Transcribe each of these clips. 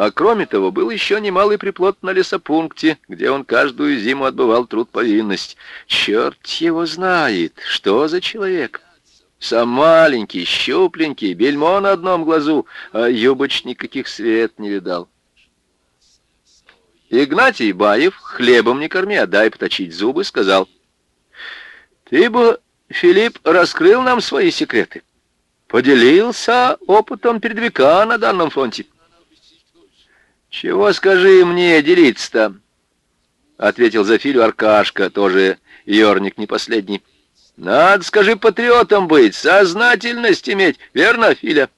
А кроме того, был еще немалый приплод на лесопункте, где он каждую зиму отбывал труд повинность. Черт его знает, что за человек. Сам маленький, щупленький, бельмо на одном глазу, а юбоч никаких свет не видал. Игнатий Баев, хлебом не корми, а дай поточить зубы, сказал, «Ты бы, Филипп, раскрыл нам свои секреты, поделился опытом передвига на данном фронте». «Чего, скажи мне, делиться-то?» — ответил за Филю Аркашка, тоже ерник не последний. «Надо, скажи, патриотом быть, сознательность иметь, верно, Филя?»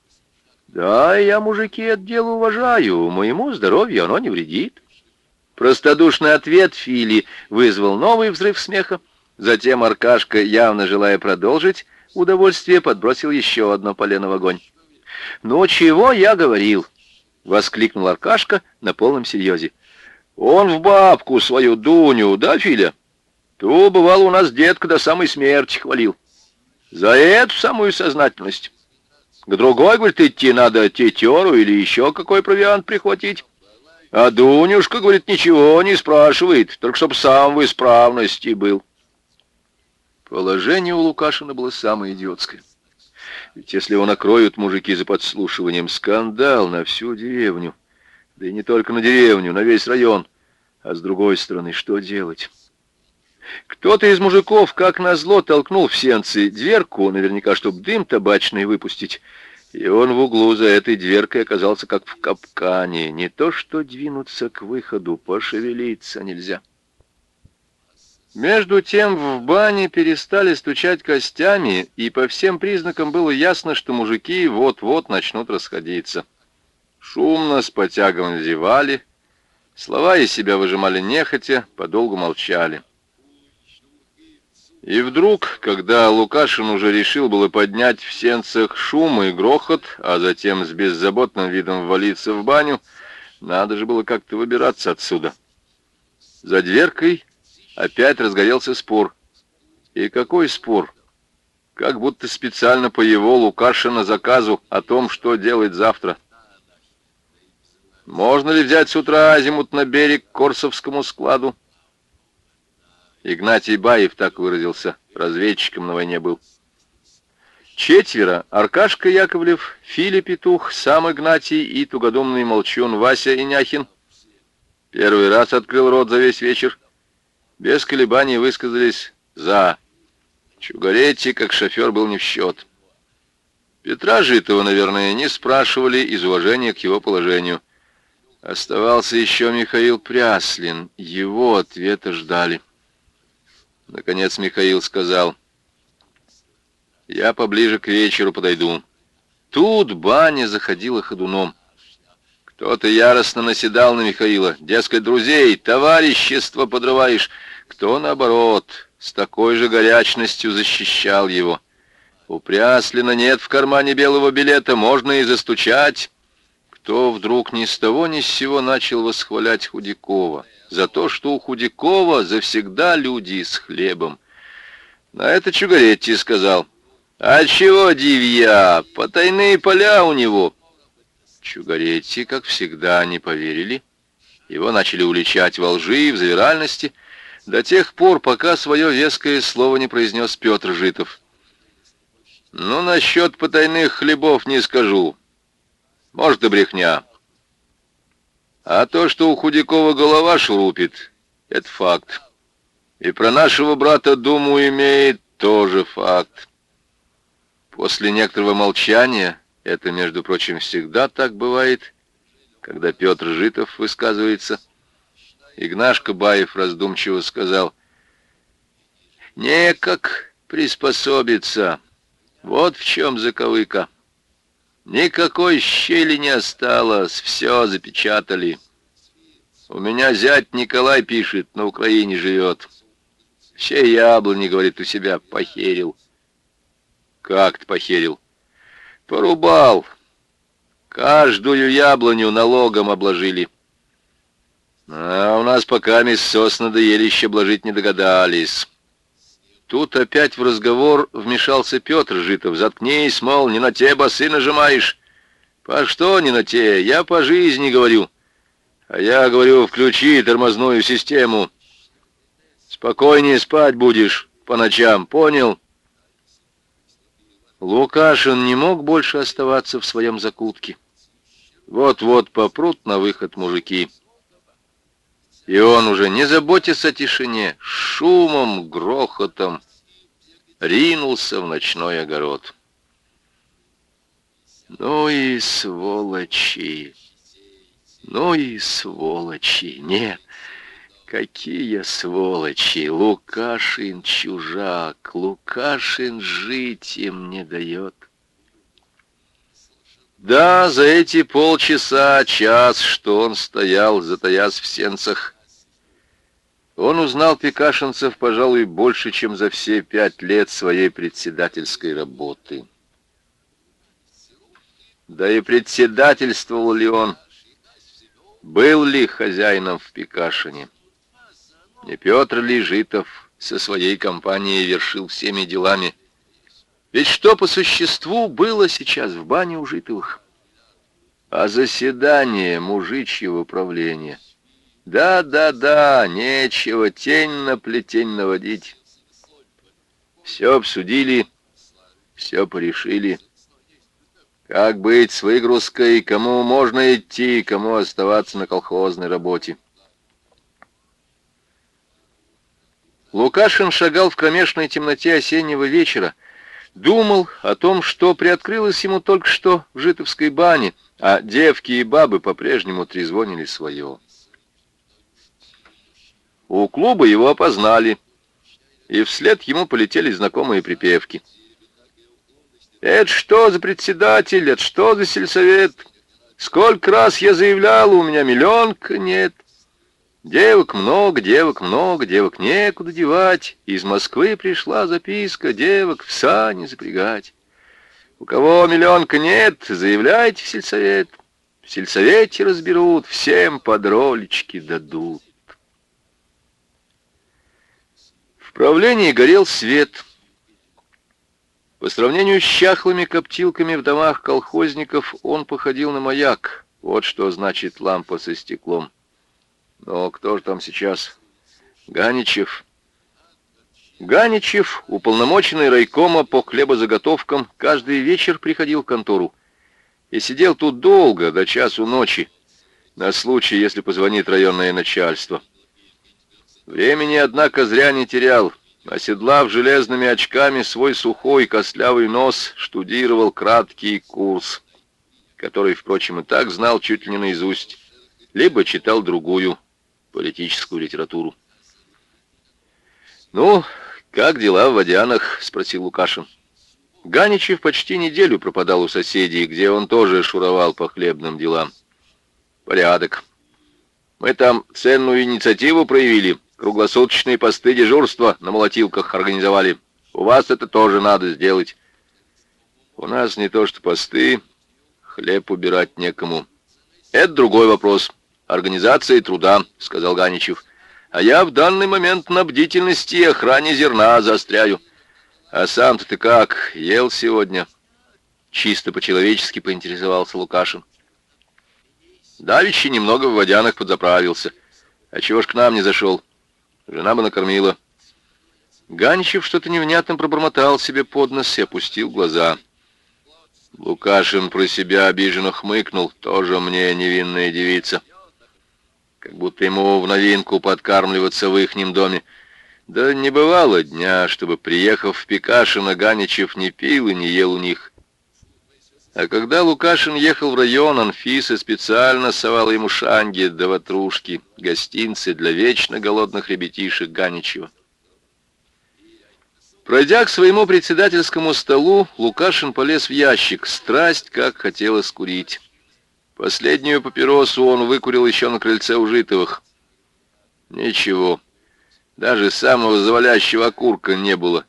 «Да, я, мужики, это дело уважаю, моему здоровью оно не вредит». Простодушный ответ Фили вызвал новый взрыв смеха. Затем Аркашка, явно желая продолжить, удовольствие подбросил еще одно полено в огонь. «Ну, чего я говорил?» — воскликнул Аркашка на полном серьезе. «Он в бабку свою Дуню, да, Филя? То, бывало, у нас детка до самой смерти хвалил. За эту самую сознательность. К другой, говорит, идти надо тетеру или еще какой провиант прихватить. А Дунюшка, говорит, ничего не спрашивает, только чтоб сам в исправности был. Положение у Лукашина было самое идиотское. Ведь если его накроют мужики за подслушиванием, скандал на всю деревню. Да и не только на деревню, на весь район. А с другой стороны, что делать? Кто-то из мужиков, как назло, толкнул в сенцы дверку, наверняка, чтобы дым табачный выпустить. И он в углу за этой дверкой оказался как в капкане. Не то что двинуться к выходу, пошевелиться нельзя. Между тем в бане перестали стучать костями, и по всем признакам было ясно, что мужики вот-вот начнут расходиться. Шумно, с потягом зевали, слова из себя выжимали нехотя, подолгу молчали. И вдруг, когда Лукашин уже решил было поднять в сенцах шум и грохот, а затем с беззаботным видом ввалиться в баню, надо же было как-то выбираться отсюда. За дверкой опять разгорелся спор. И какой спор? Как будто специально по его Лукашина заказу о том, что делать завтра. Можно ли взять с утра азимут на берег к Корсовскому складу? Игнатий Баев так выразился, разведчиком на войне был. Четверо — Аркашка Яковлев, Филя Петух, сам Игнатий и тугодумный молчун Вася Иняхин. Первый раз открыл рот за весь вечер. Без колебаний высказались «за». Чугаретти, как шофер, был не в счет. Петра Житова, наверное, не спрашивали из уважения к его положению. Оставался еще Михаил Пряслин. Его ответа ждали. Наконец Михаил сказал, «Я поближе к вечеру подойду». Тут баня заходила ходуном. Кто-то яростно наседал на Михаила. Дескать, друзей, товарищество подрываешь. Кто, наоборот, с такой же горячностью защищал его. У нет в кармане белого билета, можно и застучать. Кто вдруг ни с того ни с сего начал восхвалять Худякова за то, что у Худякова завсегда люди с хлебом. На это Чугаретти сказал, «А чего, дивья, потайные поля у него». Чугаретти, как всегда, не поверили. Его начали уличать во лжи в завиральности до тех пор, пока свое веское слово не произнес Петр Житов. «Ну, насчет потайных хлебов не скажу. Может, и брехня». А то, что у Худякова голова шурупит, это факт. И про нашего брата Думу имеет тоже факт. После некоторого молчания, это, между прочим, всегда так бывает, когда Петр Житов высказывается, Игнашка Баев раздумчиво сказал, «Некак приспособиться, вот в чем заковыка». Никакой щели не осталось, все запечатали. У меня зять Николай пишет, на Украине живет. Все яблони, говорит, у себя похерил. Как ты похерил? Порубал. Каждую яблоню налогом обложили. А у нас пока мисс сосна до елища обложить не догадались. Тут опять в разговор вмешался Петр Житов. «Заткнись, мол, не на те басы нажимаешь». «По что не на те? Я по жизни говорю. А я говорю, включи тормозную систему. Спокойнее спать будешь по ночам, понял? Лукашин не мог больше оставаться в своем закутке. Вот-вот попрут на выход мужики. И он уже, не заботясь о тишине, шумом, грохотом, ринулся в ночной огород. Ну и сволочи! Ну и сволочи! Нет, какие сволочи! Лукашин чужак, Лукашин жить им не дает. Да, за эти полчаса, час, что он стоял, затаясь в сенцах, он узнал пекашинцев, пожалуй, больше, чем за все пять лет своей председательской работы. Да и председательствовал ли он, был ли хозяином в Пекашине? Не Петр ли Житов со своей компанией вершил всеми делами, ведь что по существу было сейчас в бане у Житовых? А заседание мужичьего правления. Да-да-да, нечего тень на плетень наводить. Все обсудили, все порешили. Как быть с выгрузкой, кому можно идти, кому оставаться на колхозной работе. Лукашин шагал в кромешной темноте осеннего вечера, Думал о том, что приоткрылось ему только что в Житовской бане, а девки и бабы по-прежнему трезвонили свое. У клуба его опознали, и вслед ему полетели знакомые припевки. «Это что за председатель? Это что за сельсовет? Сколько раз я заявлял, у меня миллионка нет». Девок много, девок много, девок некуда девать. Из Москвы пришла записка, девок в сани запрягать. У кого миллионка нет, заявляйте в сельсовет. В сельсовете разберут, всем подролечки дадут. В правлении горел свет. По сравнению с чахлыми коптилками в домах колхозников он походил на маяк. Вот что значит лампа со стеклом. Но кто же там сейчас? Ганичев. Ганичев, уполномоченный райкома по хлебозаготовкам, каждый вечер приходил в контору и сидел тут долго, до часу ночи, на случай, если позвонит районное начальство. Времени, однако, зря не терял. Оседлав железными очками свой сухой костлявый нос, штудировал краткий курс, который, впрочем, и так знал чуть ли не наизусть, либо читал другую, политическую литературу. «Ну, как дела в Водянах?» — спросил Лукашин. Ганичев почти неделю пропадал у соседей, где он тоже шуровал по хлебным делам. «Порядок. Мы там ценную инициативу проявили, круглосуточные посты дежурства на молотилках организовали. У вас это тоже надо сделать. У нас не то что посты, хлеб убирать некому. Это другой вопрос» организации труда», — сказал Ганичев. «А я в данный момент на бдительности и охране зерна застряю. А сам-то ты как, ел сегодня?» Чисто по-человечески поинтересовался Лукашин. Давичи немного в водянах подзаправился. А чего ж к нам не зашел? Жена бы накормила. Ганичев что-то невнятно пробормотал себе под нос и опустил глаза. Лукашин про себя обиженно хмыкнул. Тоже мне невинная девица как будто ему в новинку подкармливаться в ихнем доме. Да не бывало дня, чтобы, приехав в Пикашино, Ганичев не пил и не ел у них. А когда Лукашин ехал в район, Анфиса специально совала ему шанги да ватрушки, гостинцы для вечно голодных ребятишек Ганичева. Пройдя к своему председательскому столу, Лукашин полез в ящик. Страсть, как хотелось курить. Последнюю папиросу он выкурил еще на крыльце у Житовых. Ничего, даже самого завалящего окурка не было.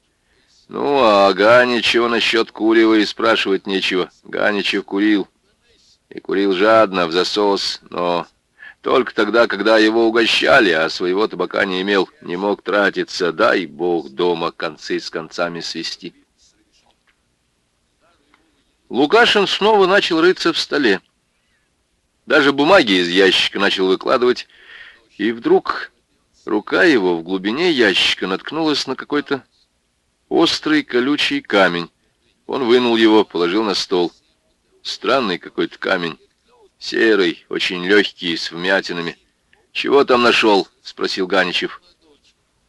Ну, а Ганичева насчет курева и спрашивать нечего. Ганичев курил. И курил жадно, в засос, но только тогда, когда его угощали, а своего табака не имел, не мог тратиться, дай бог дома концы с концами свести. Лукашин снова начал рыться в столе. Даже бумаги из ящика начал выкладывать, и вдруг рука его в глубине ящика наткнулась на какой-то острый колючий камень. Он вынул его, положил на стол. Странный какой-то камень, серый, очень легкий, с вмятинами. «Чего там нашел?» — спросил Ганичев.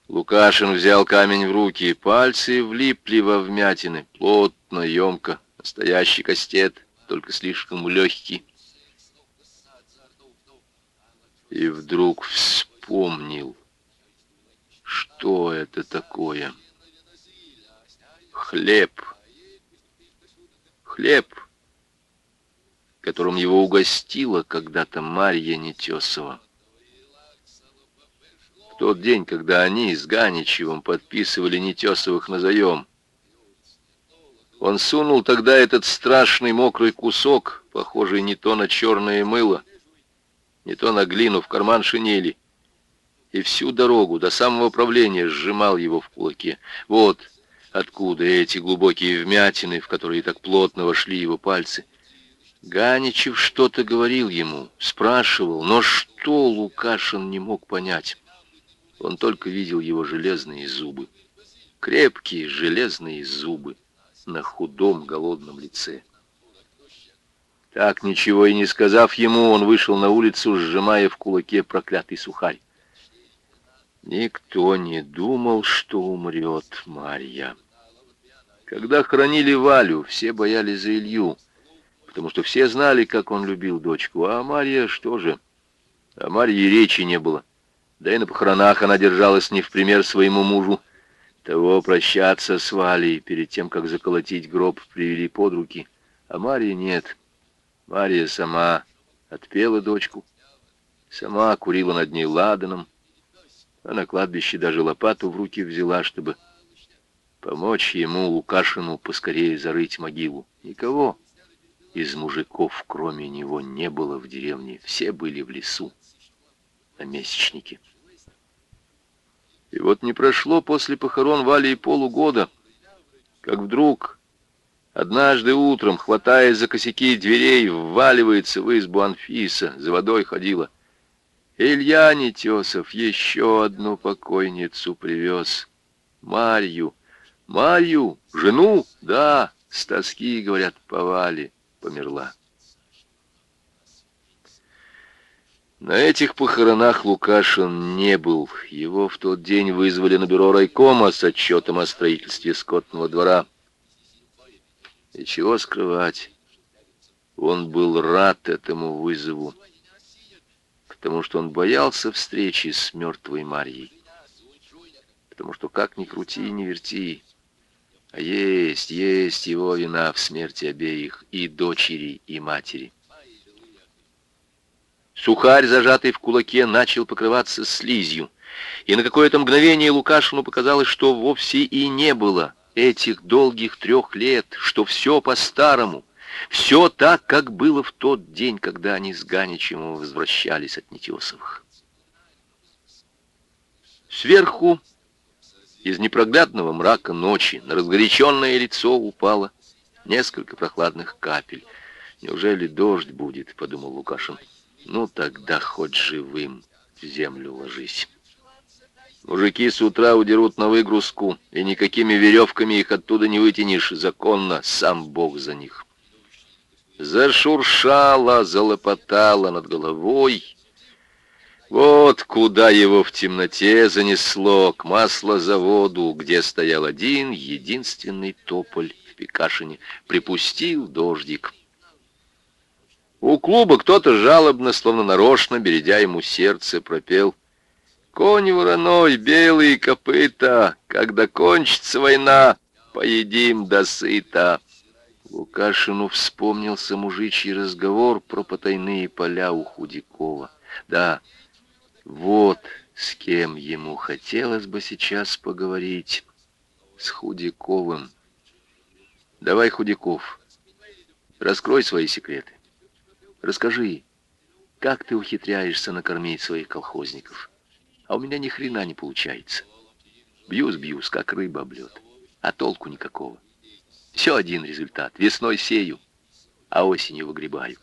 Лукашин взял камень в руки, пальцы влипли во вмятины, плотно, емко, настоящий кастет, только слишком легкий. И вдруг вспомнил, что это такое. Хлеб. Хлеб, которым его угостила когда-то Марья Нетесова. В тот день, когда они с Ганичевым подписывали Нетесовых на заем, он сунул тогда этот страшный мокрый кусок, похожий не то на черное мыло, не то на глину в карман шинели, и всю дорогу до самого правления сжимал его в кулаке. Вот откуда эти глубокие вмятины, в которые так плотно вошли его пальцы. Ганичев что-то говорил ему, спрашивал, но что Лукашин не мог понять. Он только видел его железные зубы. Крепкие железные зубы на худом голодном лице. Так, ничего и не сказав ему, он вышел на улицу, сжимая в кулаке проклятый сухарь. Никто не думал, что умрет Марья. Когда хоронили Валю, все боялись за Илью, потому что все знали, как он любил дочку. А Марья что же? О Марье речи не было. Да и на похоронах она держалась не в пример своему мужу. Того прощаться с Валей перед тем, как заколотить гроб, привели под руки. А Марья нет. Мария сама отпела дочку, сама курила над ней ладаном, а на кладбище даже лопату в руки взяла, чтобы помочь ему, Лукашину, поскорее зарыть могилу. Никого из мужиков, кроме него, не было в деревне. Все были в лесу на месячнике. И вот не прошло после похорон Вали и полугода, как вдруг Однажды утром, хватаясь за косяки дверей, вваливается в избу Анфиса, за водой ходила. Илья Нетесов еще одну покойницу привез. Марью. Марью, жену, да, с тоски, говорят, повали, померла. На этих похоронах Лукашин не был. Его в тот день вызвали на бюро райкома с отчетом о строительстве скотного двора. И чего скрывать, он был рад этому вызову, потому что он боялся встречи с мертвой Марьей. Потому что как ни крути ни верти, а есть, есть его вина в смерти обеих, и дочери, и матери. Сухарь, зажатый в кулаке, начал покрываться слизью, и на какое-то мгновение Лукашину показалось, что вовсе и не было этих долгих трех лет, что все по-старому, все так, как было в тот день, когда они с Ганичем возвращались от Нетесовых. Сверху, из непроглядного мрака ночи, на разгоряченное лицо упало несколько прохладных капель. «Неужели дождь будет?» — подумал Лукашин. «Ну, тогда хоть живым в землю ложись». Мужики с утра удерут на выгрузку, и никакими веревками их оттуда не вытянешь. Законно, сам Бог за них. Зашуршала, залопотала над головой. Вот куда его в темноте занесло, к маслозаводу, где стоял один единственный тополь в Пекашине. Припустил дождик. У клуба кто-то жалобно, словно нарочно, бередя ему сердце, пропел — Конь вороной, белые копыта, когда кончится война, поедим до сыта. Лукашину вспомнился мужичий разговор про потайные поля у Худякова. Да, вот с кем ему хотелось бы сейчас поговорить. С Худяковым. Давай, Худяков, раскрой свои секреты. Расскажи, как ты ухитряешься накормить своих колхозников а у меня ни хрена не получается. Бьюсь-бьюсь, как рыба об лед, а толку никакого. Все один результат. Весной сею, а осенью выгребаю.